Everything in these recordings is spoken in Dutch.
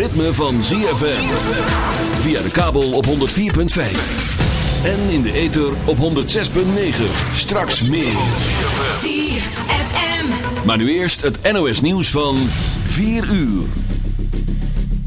ritme van ZFM. Via de kabel op 104.5. En in de ether op 106.9. Straks meer. ZFM. Maar nu eerst het NOS nieuws van 4 uur.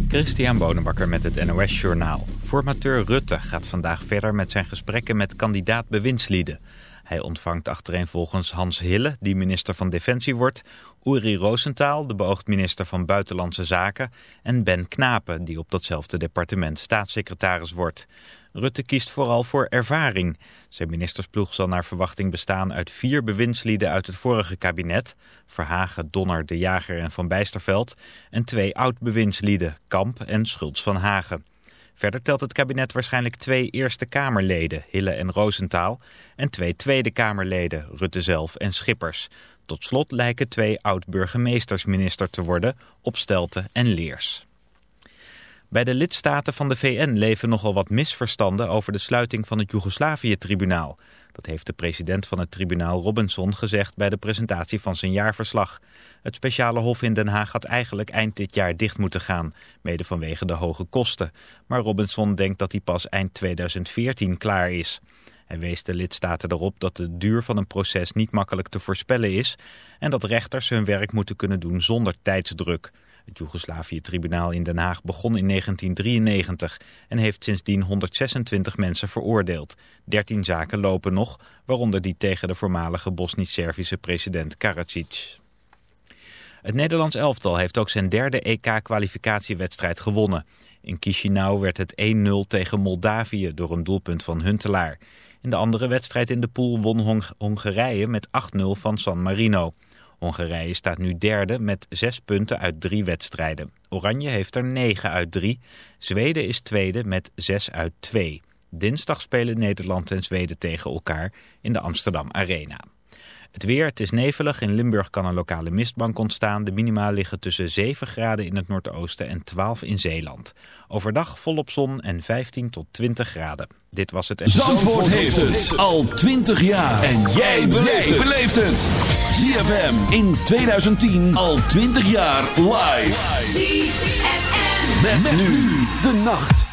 Christian Bonenbakker met het NOS Journaal. Formateur Rutte gaat vandaag verder met zijn gesprekken met kandidaat bewindslieden. Hij ontvangt achtereenvolgens Hans Hille, die minister van Defensie wordt... Uri Roosentaal, de beoogd minister van Buitenlandse Zaken... en Ben Knapen, die op datzelfde departement staatssecretaris wordt. Rutte kiest vooral voor ervaring. Zijn ministersploeg zal naar verwachting bestaan uit vier bewindslieden uit het vorige kabinet... Verhagen, Donner, De Jager en Van Bijsterveld... en twee oud-bewindslieden, Kamp en Schultz van Hagen. Verder telt het kabinet waarschijnlijk twee Eerste Kamerleden, Hille en Roosentaal... en twee Tweede Kamerleden, Rutte zelf en Schippers. Tot slot lijken twee oud-burgemeesters minister te worden, Opstelten en Leers. Bij de lidstaten van de VN leven nogal wat misverstanden over de sluiting van het Joegoslavië-tribunaal. Dat heeft de president van het tribunaal Robinson gezegd bij de presentatie van zijn jaarverslag. Het speciale hof in Den Haag had eigenlijk eind dit jaar dicht moeten gaan, mede vanwege de hoge kosten. Maar Robinson denkt dat hij pas eind 2014 klaar is. Hij wees de lidstaten erop dat de duur van een proces niet makkelijk te voorspellen is en dat rechters hun werk moeten kunnen doen zonder tijdsdruk. Het Joegoslavië-tribunaal in Den Haag begon in 1993 en heeft sindsdien 126 mensen veroordeeld. 13 zaken lopen nog, waaronder die tegen de voormalige Bosnisch-Servische president Karadzic. Het Nederlands elftal heeft ook zijn derde EK-kwalificatiewedstrijd gewonnen. In Chisinau werd het 1-0 tegen Moldavië door een doelpunt van Huntelaar. In de andere wedstrijd in de pool won Hong Hongarije met 8-0 van San Marino. Hongarije staat nu derde met zes punten uit drie wedstrijden. Oranje heeft er negen uit drie. Zweden is tweede met zes uit twee. Dinsdag spelen Nederland en Zweden tegen elkaar in de Amsterdam Arena. Het weer, het is nevelig. In Limburg kan een lokale mistbank ontstaan. De minima liggen tussen 7 graden in het noordoosten en 12 in Zeeland. Overdag volop zon en 15 tot 20 graden. Dit was het... Zandvoort heeft het al 20 jaar. En jij beleeft het. ZFM in 2010 al 20 jaar live. ZFM. Met, nu de nacht.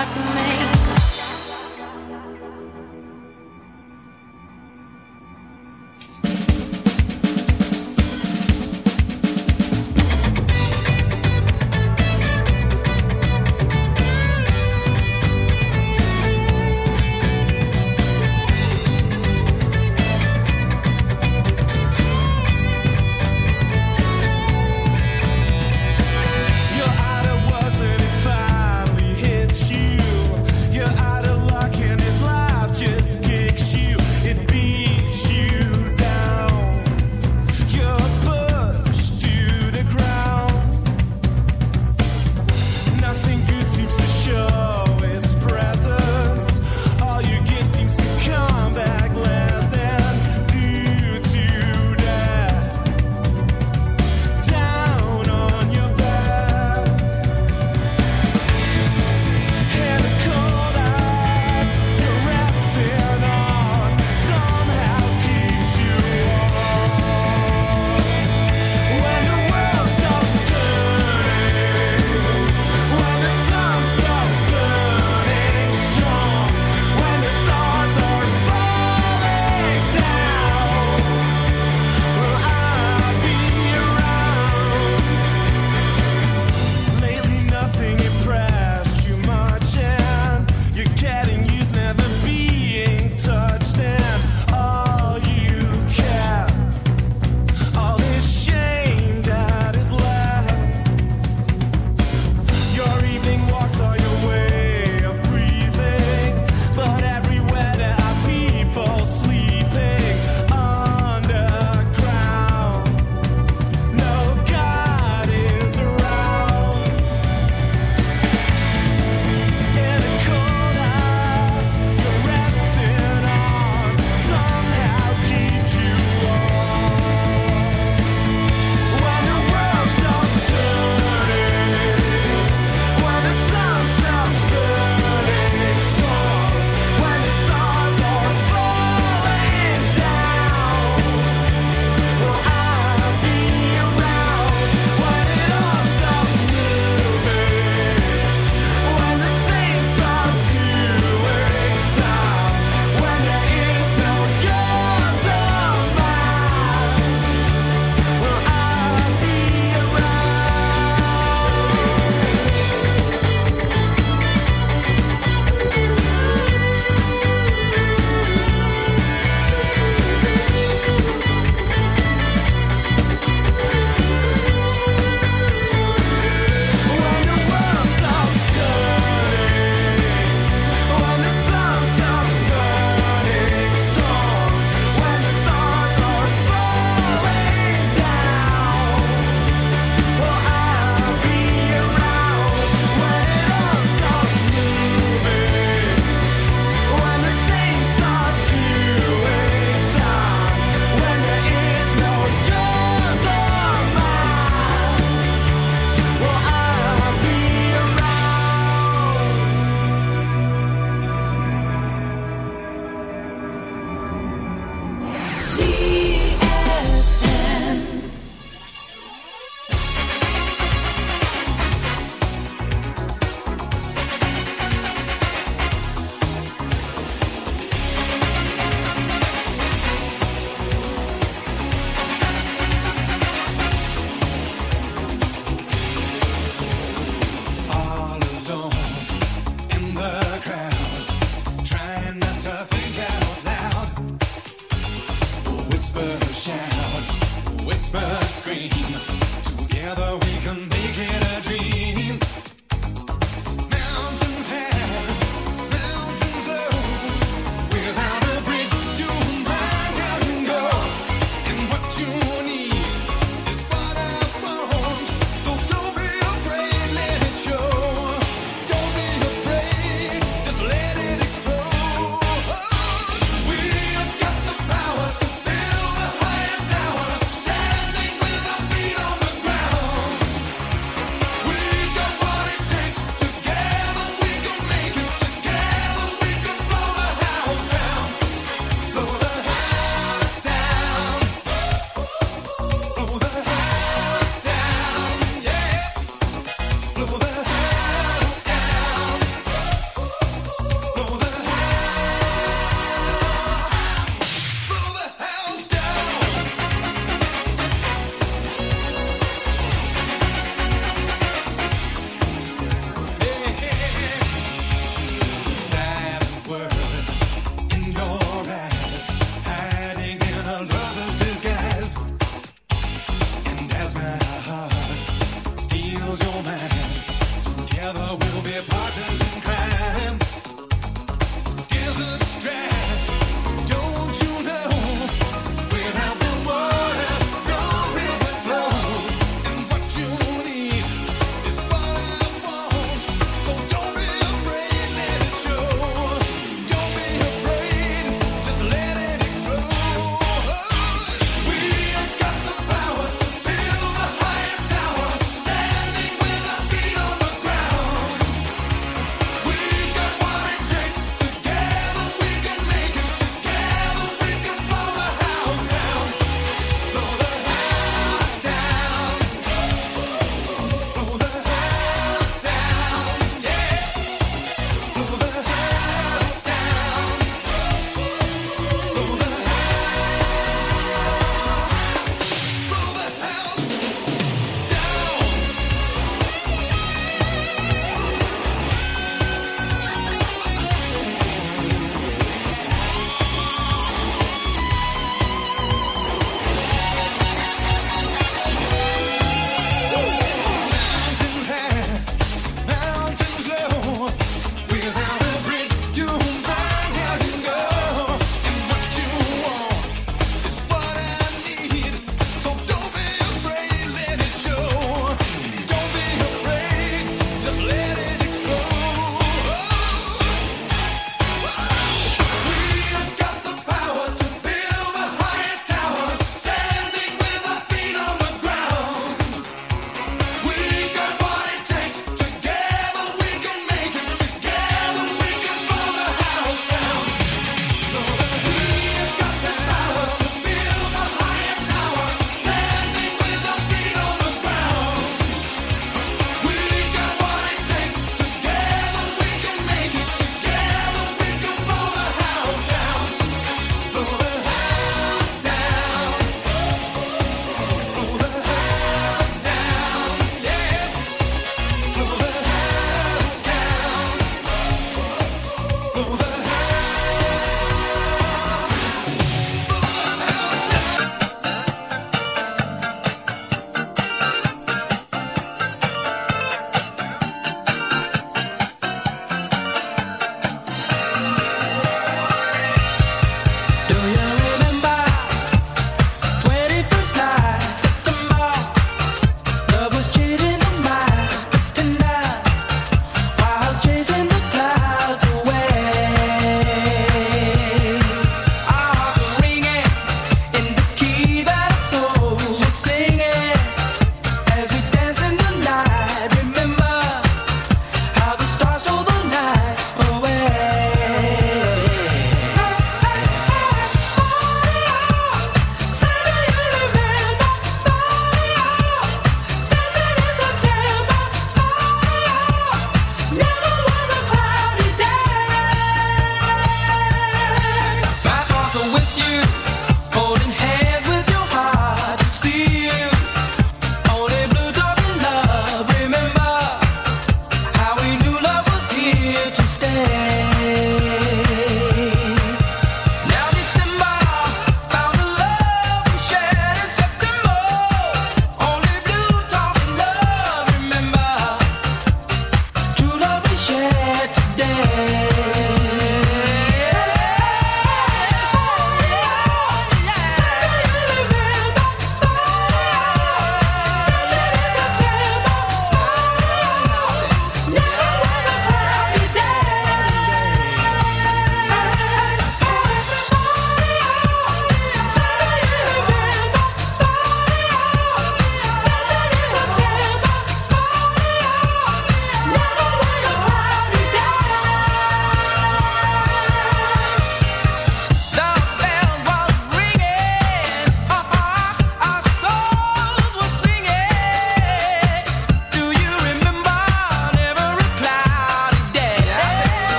like me.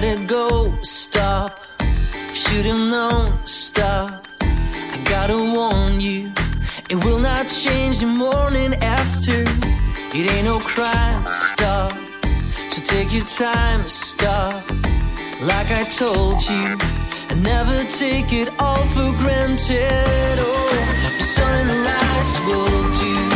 let it go, stop. Should have known, stop. I gotta warn you, it will not change the morning after. It ain't no crime, stop. So take your time, stop. Like I told you, and never take it all for granted. Oh, sunrise will do.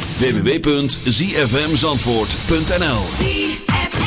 www.zfmzandvoort.nl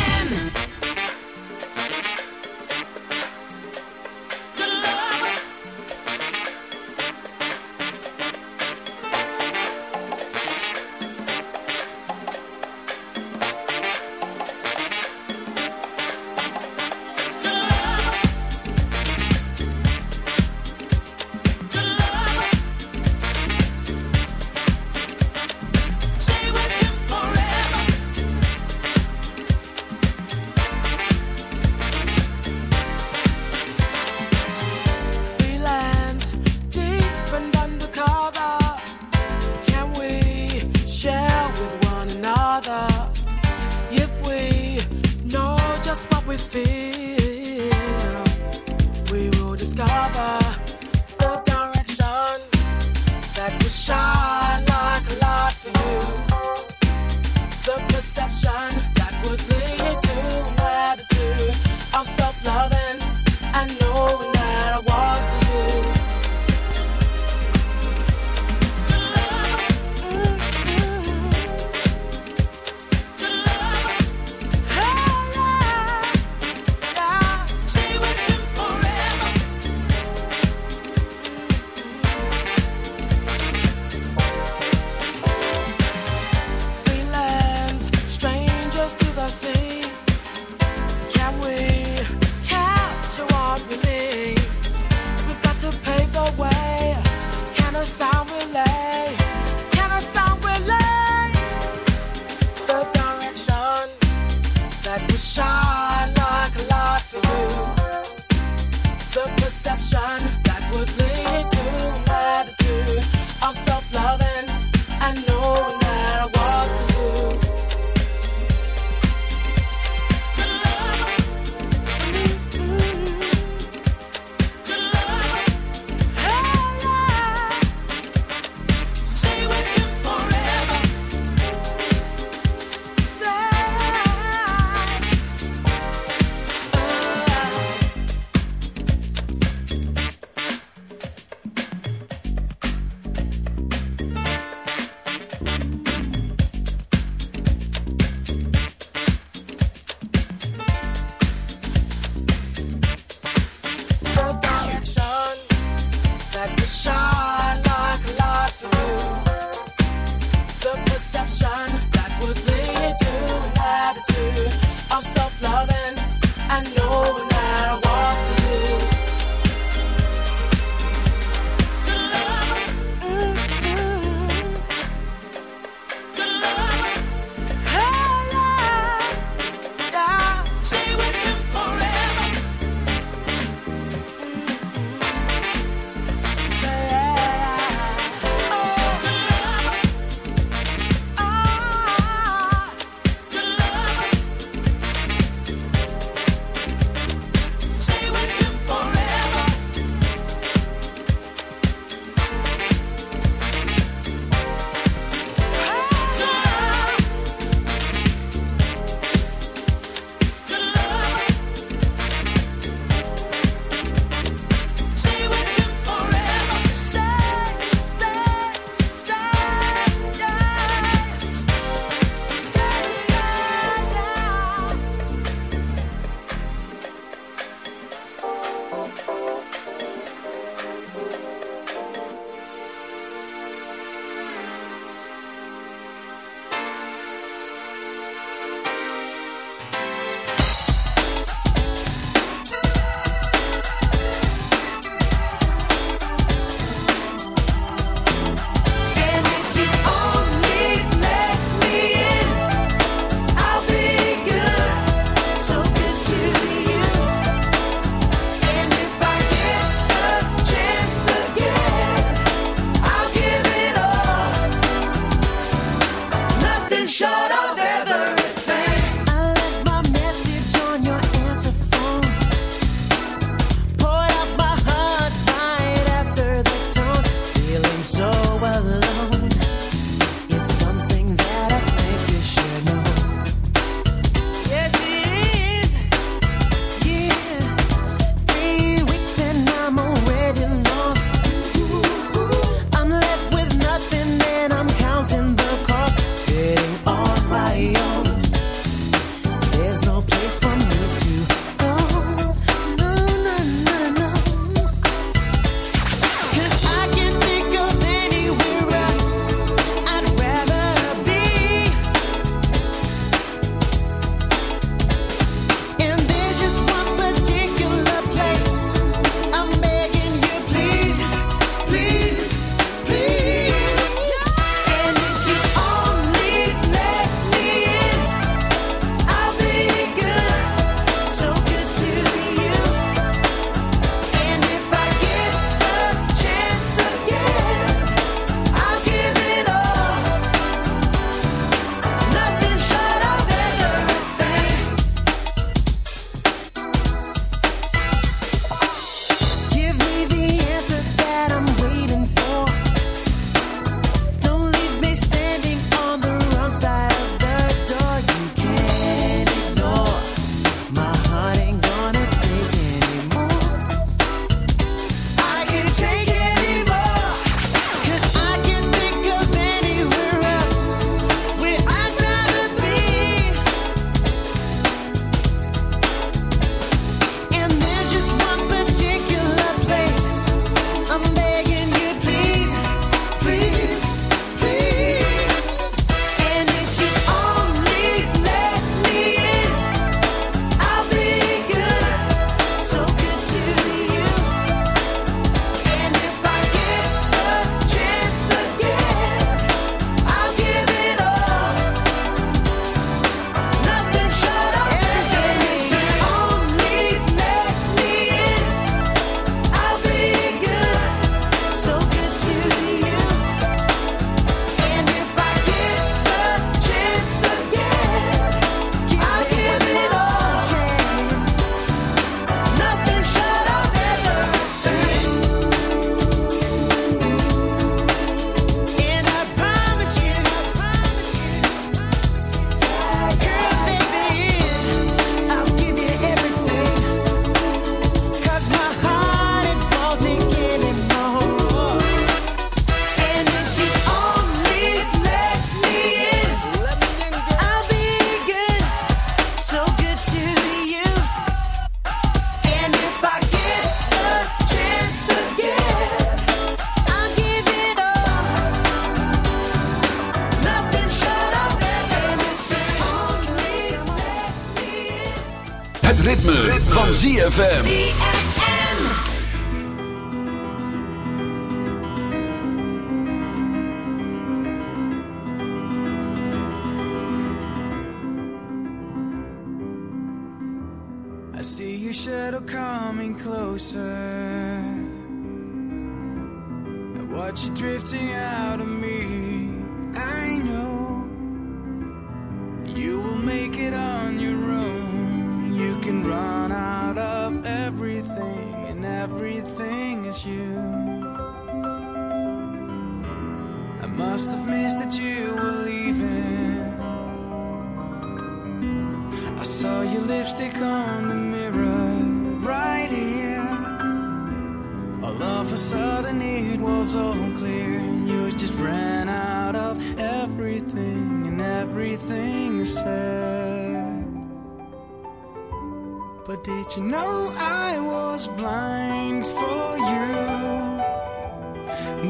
But did you know I was blind for you?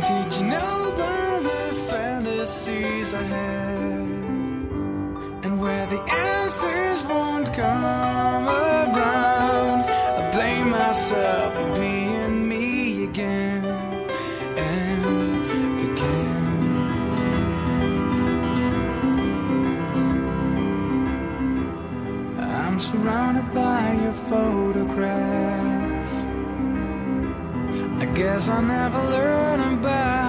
Did you know about the fantasies I had? And where the answers won't come around, I blame myself. photographs. I guess I never learned about.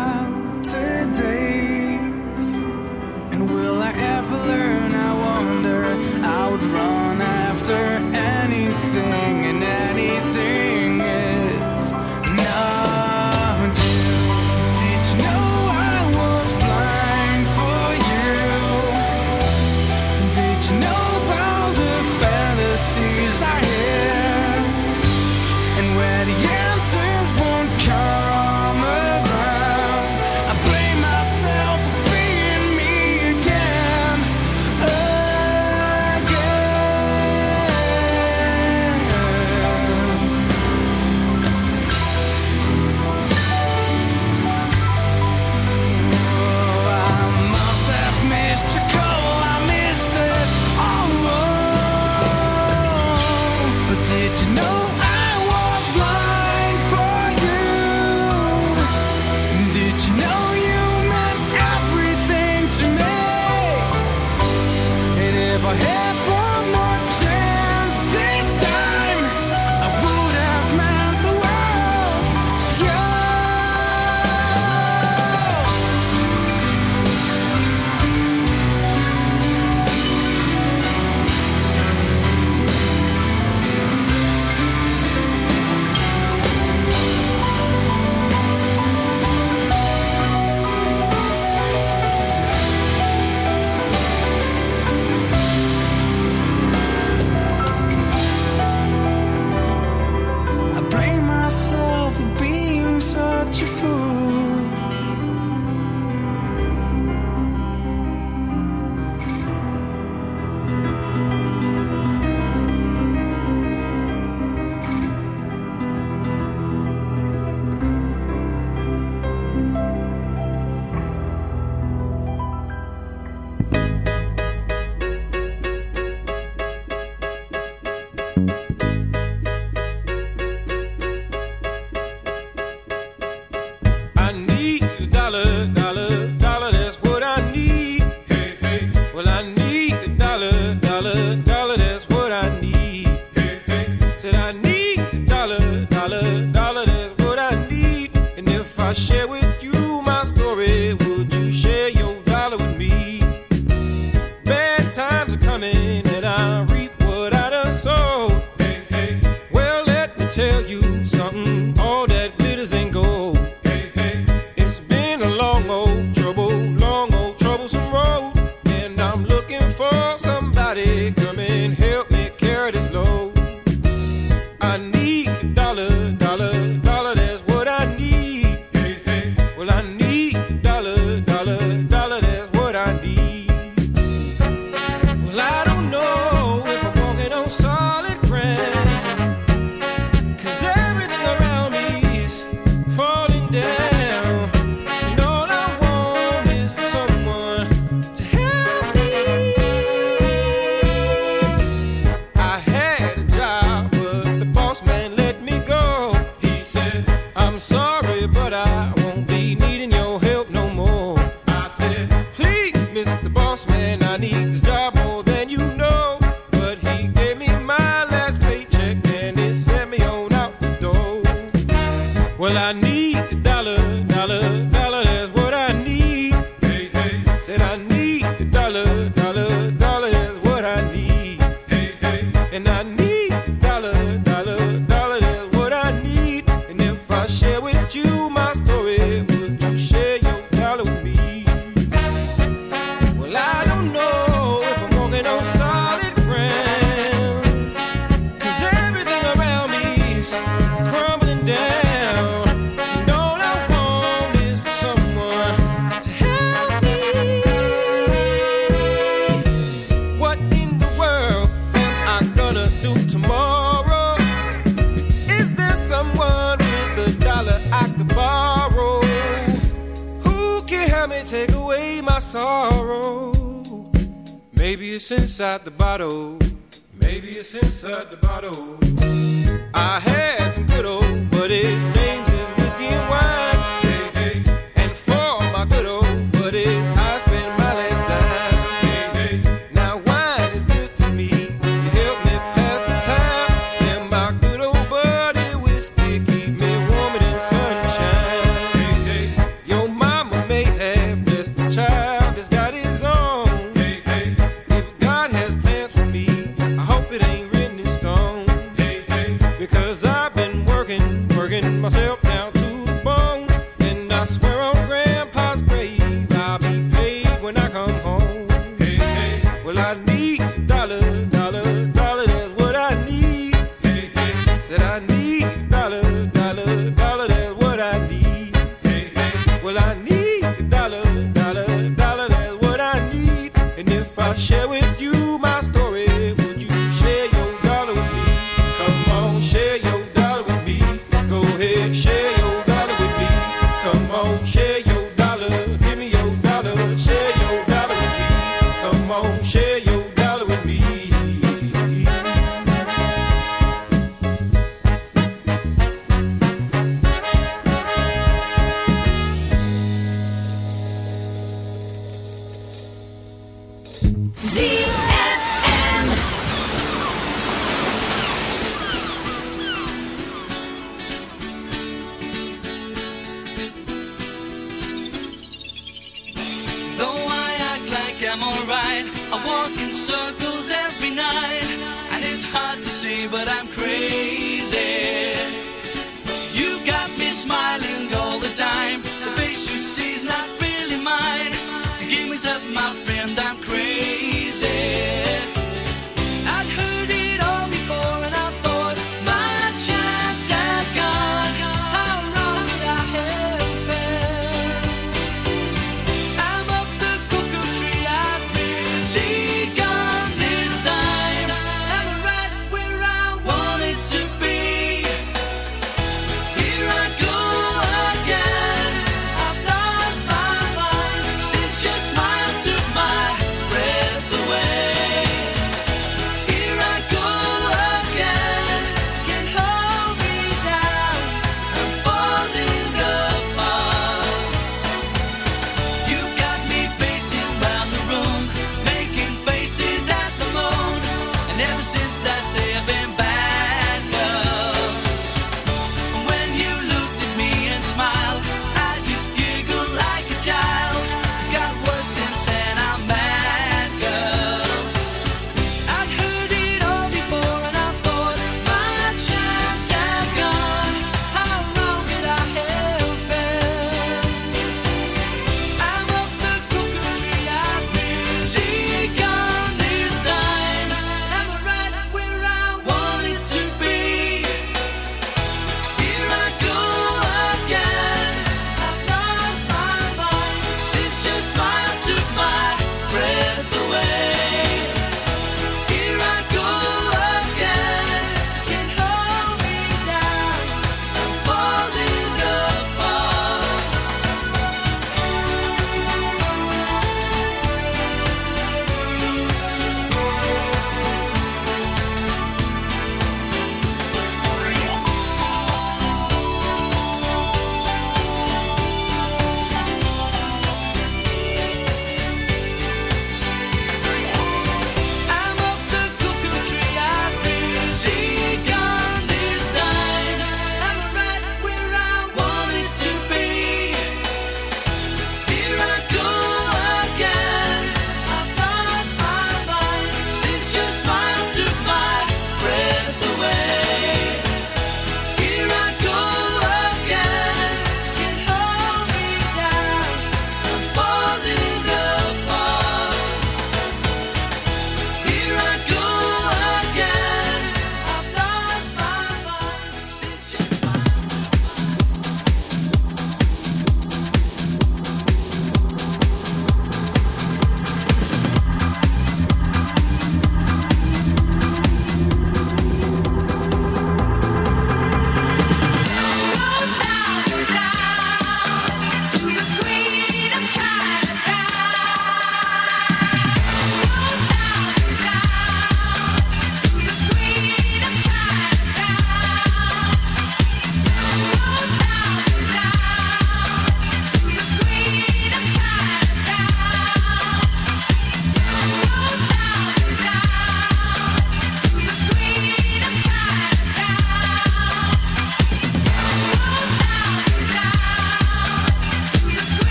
The bottle.